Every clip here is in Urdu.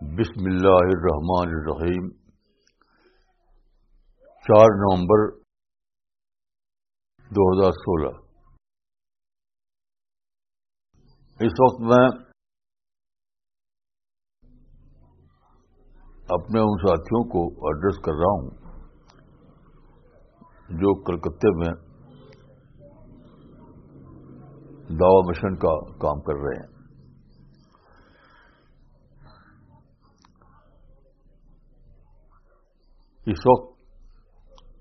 بسم اللہ الرحمن الرحیم۔ چار نومبر دو ہزار سولہ۔ اس وقت میں اپنے ان ساتھیوں کو ایڈریس کر رہا ہوں، جو کلکتے میں دعوی مشن کا کام کر رہے ہیں۔ اس وقت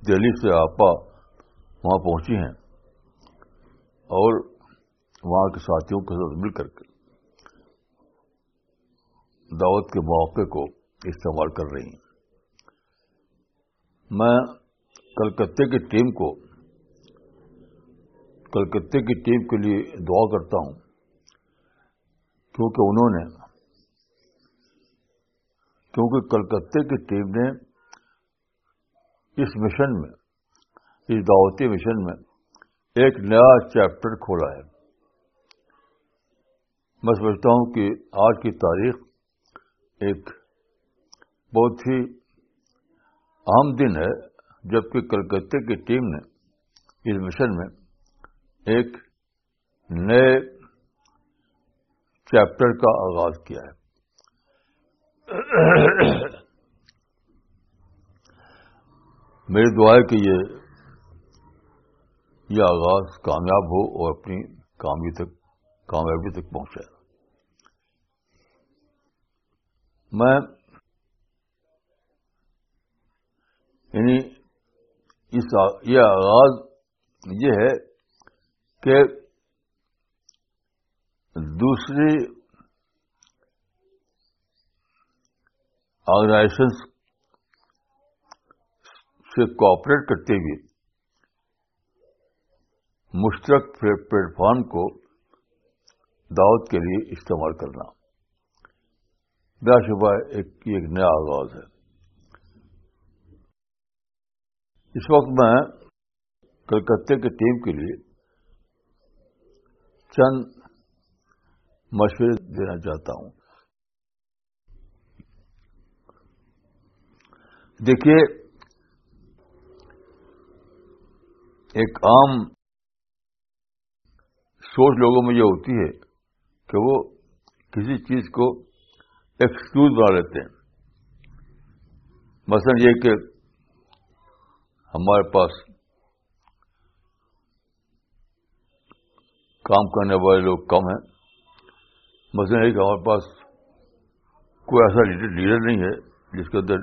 دہلی سے آپا وہاں پہنچی ہیں اور وہاں کے ساتھیوں کے ساتھ مل کر کے دعوت کے مواقع کو استعمال کر رہی ہیں۔ میں کلکتے کی ٹیم کو کلکتے کی ٹیم کے لیے دعا کرتا ہوں، کیونکہ انہوں نے، کیونکہ کلکتے کی ٹیم نے اس مشن میں، اس دعوتی مشن میں ایک نیا چیپٹر کھولا ہے۔ میں سمجھتا ہوں کہ آج کی تاریخ ایک بہت ہی اہم دن ہے، جبکہ کلکتے کی ٹیم نے اس مشن میں ایک نئے چیپٹر کا آغاز کیا ہے۔ میری دعا ہے کہ یہ یہ آغاز کامیاب ہو اور اپنی کامیابی تک کامیابی تک پہنچے میں یعنی اس یہ آغاز یہ ہے کہ دوسری آرگنائزیشنس سے کوآپریٹ کرتے ہوئے مشترک پلیٹ فارم کو دعوت کے لیے استعمال کرنا۔ بلا شبہ ایک ایک نیا آغاز ہے۔ اس وقت میں کلکتے کی ٹیم کے لیے چند مشورے دینا چاہتا ہوں۔ دیکھیے ایک عام سوچ لوگوں میں یہ ہوتی ہے کہ وہ کسی چیز کو ایکسکیوز بنا لیتے ہیں۔ مثلا یہ کہ ہمارے پاس کام کرنے والے لوگ کم ہیں۔ مثلا یہ کہ ہمارے پاس کوئی ایسا لیڈر نہیں ہے جس کے اندر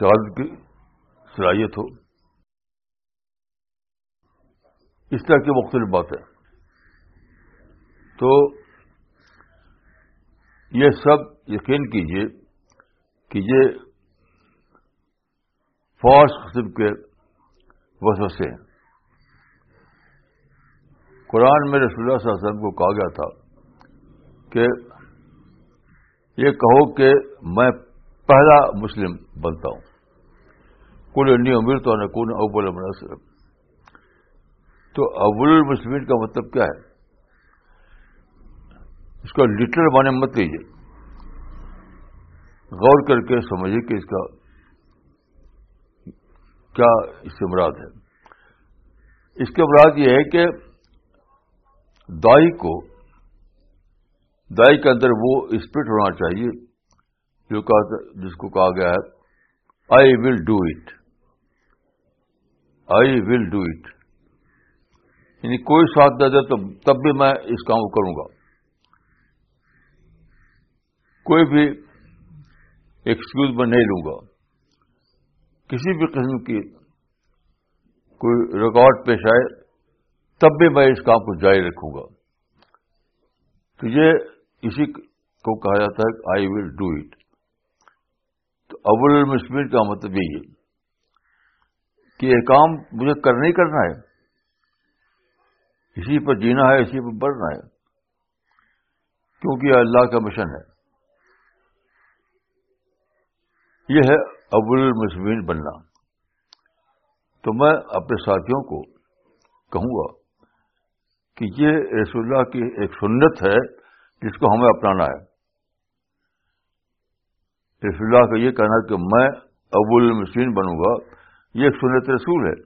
چار کی صلاحیت ہو۔ اس طرح کی مختلف بات ہے تو یہ سب یقین کیجیے کہ یہ فالس قسم کے وسوسے ہیں۔ قرآن میں رسول اللہ صلی اللہ علیہ وسلم کو کہا گیا تھا کہ یہ کہو کہ میں پہلا مسلم بنتا ہوں۔ کل انی امیر تو نہ کون ابول تو اول المسلمین کا مطلب کیا ہے؟ اس کا لٹر بانے مت لیجیے غور کر کے سمجھیے کہ اس کا کیا اس سے مراد ہے۔ اس کے مراد یہ ہے کہ دائی کو، دائی کے اندر وہ اسپرٹ ہونا چاہیے، جو جس کو کہا گیا ہے I will do it I will do it یعنی کوئی ساتھ دے دے تو تب بھی میں اس کام کو کروں گا۔ کوئی بھی ایکسکیوز میں نہیں لوں گا۔ کسی بھی قسم کی کوئی ریکارڈ پیش آئے تب بھی میں اس کام کو جاری رکھوں گا۔ تو یہ اسی کو کہا جاتا ہے آئی ول ڈو اٹ تو ابول المسمین کا مطلب یہی ہے کہ یہ کام مجھے کرنا ہی کرنا ہے۔ اسی پر جینا ہے، اسی پر بڑھنا ہے۔ کیونکہ یہ اللہ کا مشن ہے۔ یہ ہے ابو المسمین بننا۔ تو میں اپنے ساتھیوں کو کہوں گا کہ یہ رسول اللہ کی ایک سنت ہے جس کو ہمیں اپنانا ہے۔ رسول اللہ کا یہ کہنا کہ میں ابول المسین بنوں گا، یہ ایک سنت رسول ہے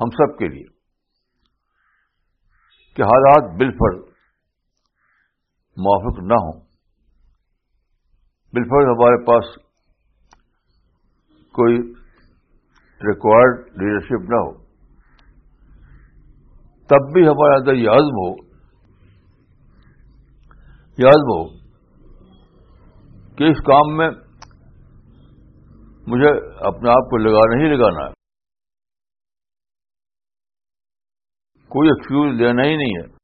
ہم سب کے لیے۔ کہ حالات بالفر موافق نہ ہوں۔ بالفر ہمارے پاس کوئی ریکوائرڈ لیڈرشپ نہ ہو۔ تب بھی ہمارے اندر یہ عزم ہو، یہ عزم ہو کہ اس کام میں مجھے اپنے آپ کو لگا نہیں لگانا ہے۔ کوئی ایکسکیوز لینا ہی نہیں ہے۔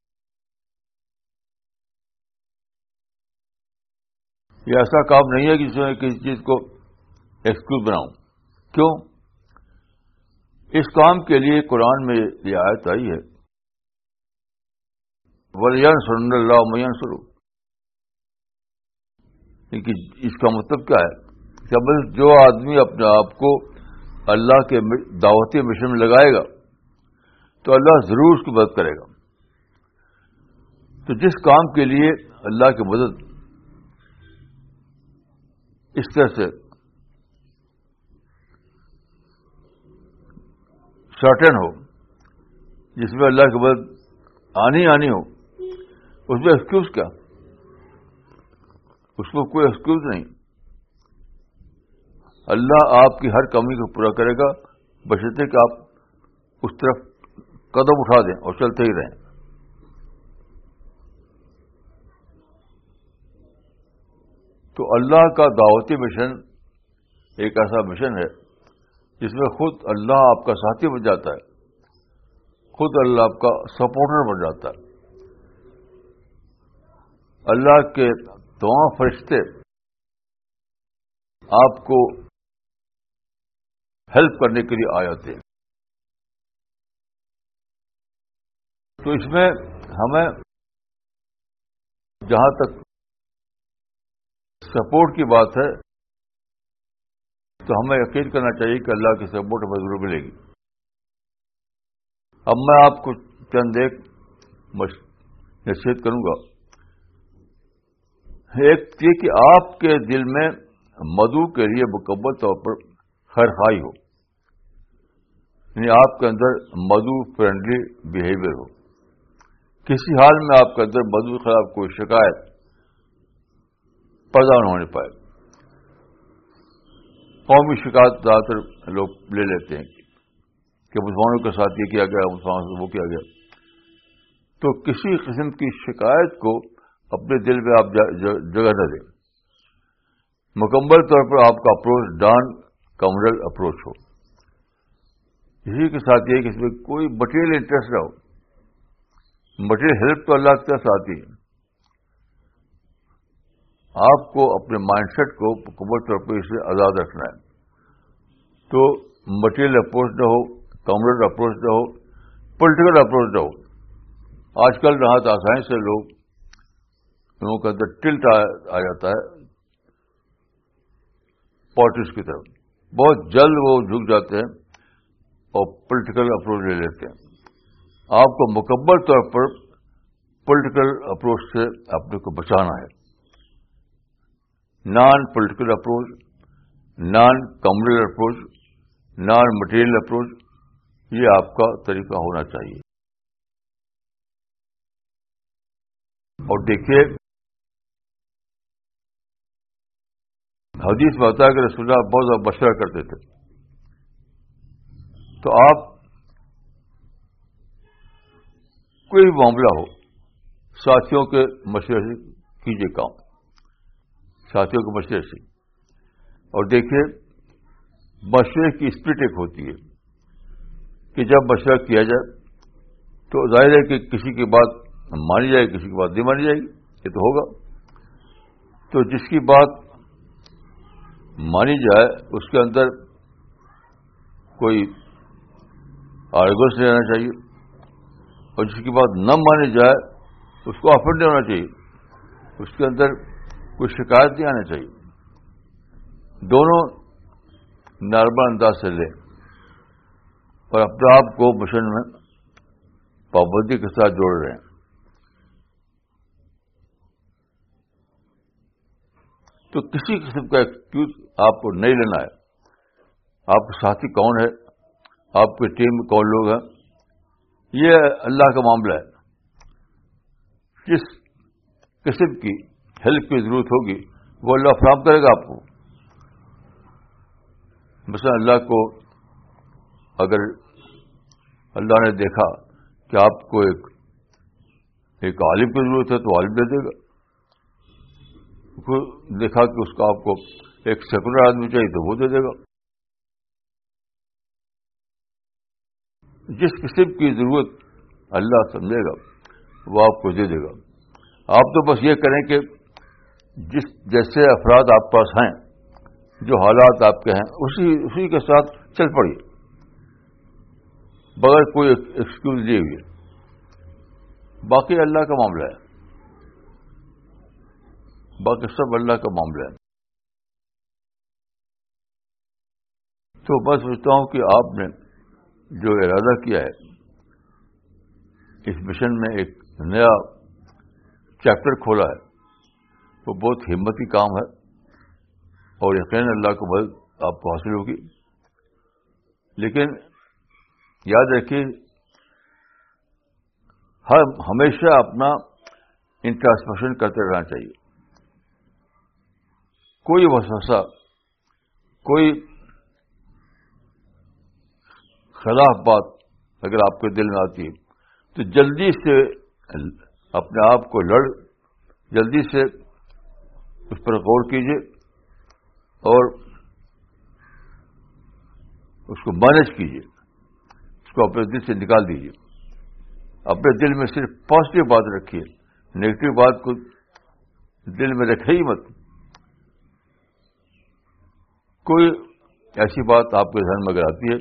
یہ ایسا کام نہیں ہے کہ میں کسی چیز کو ایکسکیوز بناؤں۔ کیوں؟ اس کام کے لیے قرآن میں یہ آیت آئی ہے۔ ولین سن اللہ مین سرو اس کا مطلب کیا ہے؟ بس جو آدمی اپنے آپ کو اللہ کے دعوتی مشن میں لگائے گا تو اللہ ضرور اس کی مدد کرے گا۔ تو جس کام کے لیے اللہ کی مدد اس طرح سے سرٹن ہو، جس میں اللہ کی مدد آنی آنی ہو، اس میں ایکسکیوز کیا؟ اس میں کوئی ایکسکیوز نہیں۔ اللہ آپ کی ہر کمی کو پورا کرے گا، بشرطے کہ آپ اس طرف قدم اٹھا دیں اور چلتے ہی رہیں۔ تو اللہ کا دعوتی مشن ایک ایسا مشن ہے جس میں خود اللہ آپ کا ساتھی بن جاتا ہے۔ خود اللہ آپ کا سپورٹر بن جاتا ہے۔ اللہ کے تمام فرشتے آپ کو ہیلپ کرنے کے لیے آ جاتے ہیں تو اس میں ہمیں جہاں تک سپورٹ کی بات ہے، تو ہمیں یقین کرنا چاہیے کہ اللہ کی سپورٹ ہمیں ضرور ملے گی۔ اب میں آپ کو چند ایک نصیحت کروں گا۔ ایک یہ کہ آپ کے دل میں مدو کے لیے مکمل طور پر خیر خائی ہو یعنی آپ کے اندر مدو فرینڈلی بہیویئر ہو۔ کسی حال میں آپ کے اندر مدو خلاف کوئی شکایت پیدا نہ ہونے پائے۔ قومی شکایت زیادہ تر لوگ لے لیتے ہیں کہ مسلمانوں کے ساتھ یہ کیا گیا، مسلمانوں سے وہ کیا گیا۔ تو کسی قسم کی شکایت کو اپنے دل میں آپ جگہ نہ دیں۔ مکمل طور پر آپ کا اپروچ ڈان کمرل اپروچ ہو۔ اسی کے ساتھ یہ کہ اس میں کوئی مٹیریل انٹرسٹ نہ ہو۔ مٹیریل ہیلپ تو اللہ کے ساتھ ہی آپ کو اپنے مائنڈ سیٹ کو مکمل طور پر اسے آزاد رکھنا ہے۔ تو مٹیریل اپروچ نہ ہو کامریڈ اپروچ نہ ہو پولیٹیکل اپروچ نہ ہو۔ آج کل رہا آسانی سے لوگ لوگوں کے اندر ٹلٹ آ جاتا ہے۔ پالٹکس کی طرف۔ بہت جلد وہ جھک جاتے ہیں اور پولیٹیکل اپروچ لے لیتے ہیں۔ آپ کو مکمل طور پر پولیٹیکل اپروچ سے اپنے کو بچانا ہے۔ Non political approach non commercial approach non material approach یہ آپ کا طریقہ ہونا چاہیے۔ اور دیکھیے، حدیث میں ہوتا ہے کہ رسول اللہ بہت زیادہ مشورہ کرتے تھے۔ تو آپ کوئی معاملہ ہو، ساتھیوں کے مشورے سے کیجیے کام۔ ساتھیوں کے مشورے سے۔ اور دیکھیے، مشورے کی اسپرٹ ایک ہوتی ہے کہ جب مشورہ کیا جائے تو ظاہر ہے کہ کسی کی بات مانی جائے، کسی کی بات نہیں مانی جائے گی، یہ تو ہوگا۔ تو جس کی بات مانی جائے، اس کے اندر کوئی آرگوس نہیں رہنا چاہیے۔ اور جس کی بات نہ مانی جائے اس کو آفر نہیں ہونا چاہیے۔ اس کے اندر کوئی شکایت نہیں آنا چاہیے۔ دونوں نارمل انداز سے لیں۔ اور اپنے آپ کو مشن میں پابندی کے ساتھ جوڑ رہے ہیں۔ تو کسی قسم کا ایکسکیوز آپ کو نہیں لینا ہے۔ آپ کے ساتھی کون ہے آپ کی ٹیم میں کون لوگ ہیں؟ یہ اللہ کا معاملہ ہے۔ جس قسم کی ہیلپ کی ضرورت ہوگی، وہ اللہ فراہم کرے گا آپ کو۔ مثلا اللہ کو اگر اللہ نے دیکھا کہ آپ کو ایک ایک عالم کی ضرورت ہے تو عالم دے دے گا۔ دیکھا کہ اس کا آپ کو ایک سیکولر آدمی چاہیے تو وہ دے دے گا۔ جس قسم کی ضرورت اللہ سمجھے گا، وہ آپ کو دے دے گا۔ آپ تو بس یہ کریں کہ جس جیسے افراد آپ پاس ہیں، جو حالات آپ کے ہیں، اسی اسی کے ساتھ چل پڑیے۔ بغیر کوئی ایکسکیوز دیے ہوئے۔ باقی اللہ کا معاملہ ہے۔ باقی سب اللہ کا معاملہ ہے۔ تو بس سوچتا ہوں کہ آپ نے جو ارادہ کیا ہے، اس مشن میں ایک نیا چیپٹر کھولا ہے۔ وہ بہت ہمتی کام ہے اور یقین اللہ کو مدد آپ کو حاصل ہوگی۔ لیکن یاد رکھیے، ہر ہمیشہ اپنا انٹراسپیکشن کرتے رہنا چاہیے۔ کوئی وسوسہ، کوئی خلاف بات اگر آپ کے دل میں آتی ہے، تو جلدی سے اپنے آپ کو لڑ، جلدی سے اس پر غور کیجیے اور اس کو مینج کیجیے اس کو اپنے دل سے نکال دیجیے اپنے دل میں صرف پازیٹو بات رکھیے نیگیٹو بات کو دل میں رکھے ہی مت۔ کوئی ایسی بات آپ کے ذہن میں اگر آتی ہے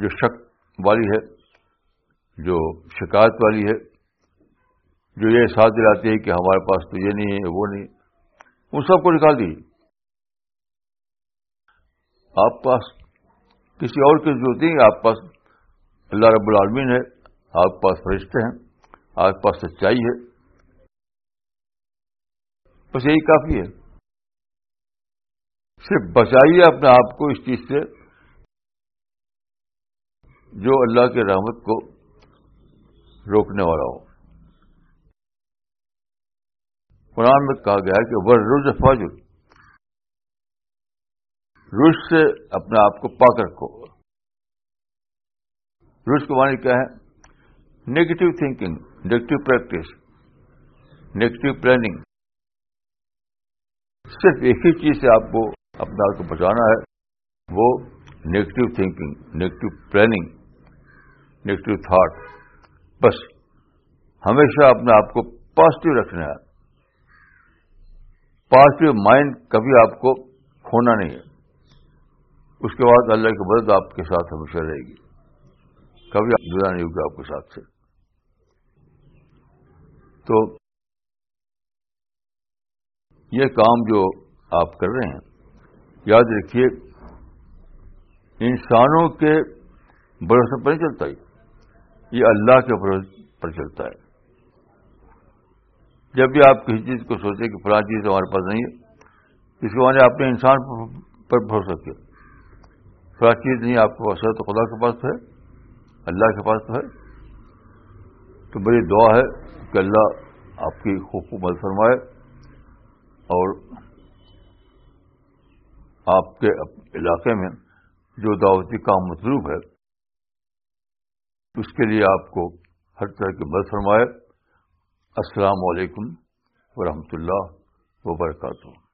جو شک والی ہے، جو شکایت والی ہے، جو یہ ساتھ دلاتی ہے کہ ہمارے پاس تو یہ نہیں ہے وہ نہیں ان سب کو نکال دیجیے۔ آپ پاس کسی اور کی ضرورت نہیں، آپ پاس اللہ رب العالمین ہے، آپ پاس فرشتے ہیں، آپ پاس سچائی ہے۔ بس یہی کافی ہے۔ صرف بچائیے اپنے آپ کو اس چیز سے۔ جو اللہ کے رحمت کو روکنے والا ہو۔ قرآن میں کہا گیا کہ وہ روز فاجر۔ روز سے اپنے آپ کو پاک رکھو۔ روز کو معنی کیا ہے؟ Negative thinking negative practice negative planning صرف ایک ہی چیز سے آپ کو اپنے آپ کو بچانا ہے، وہ negative thinking negative planning negative thought. بس، ہمیشہ اپنے آپ کو پازیٹو رکھنا ہے۔ پازیٹو مائنڈ کبھی آپ کو کھونا نہیں ہے۔ اس کے بعد اللہ کی مدد آپ کے ساتھ ہمیشہ رہے گی۔ کبھی آپ جدا نہیں ہوگی آپ کے ساتھ سے۔ تو یہ کام جو آپ کر رہے ہیں، یاد رکھیے، انسانوں کے بھروسے پر نہیں چلتا ہی یہ اللہ کے بھروسے پر چلتا ہے۔ جب بھی آپ کسی چیز کو سوچیں کہ فلاں چیز ہمارے پاس نہیں ہے، اس کے بعد آپ نے انسان پر بھروسہ کیا۔ فلاں چیز نہیں، آپ کے پاس ہے تو خدا کے پاس ہے، اللہ کے پاس تو ہے۔ تو بڑی دعا ہے کہ اللہ آپ کی خوب مدد فرمائے اور آپ کے علاقے میں جو دعوتی کام مطلوب ہے اس کے لیے آپ کو ہر طرح کی مدد فرمائے۔ السلام علیکم ورحمۃ اللہ وبرکاتہ۔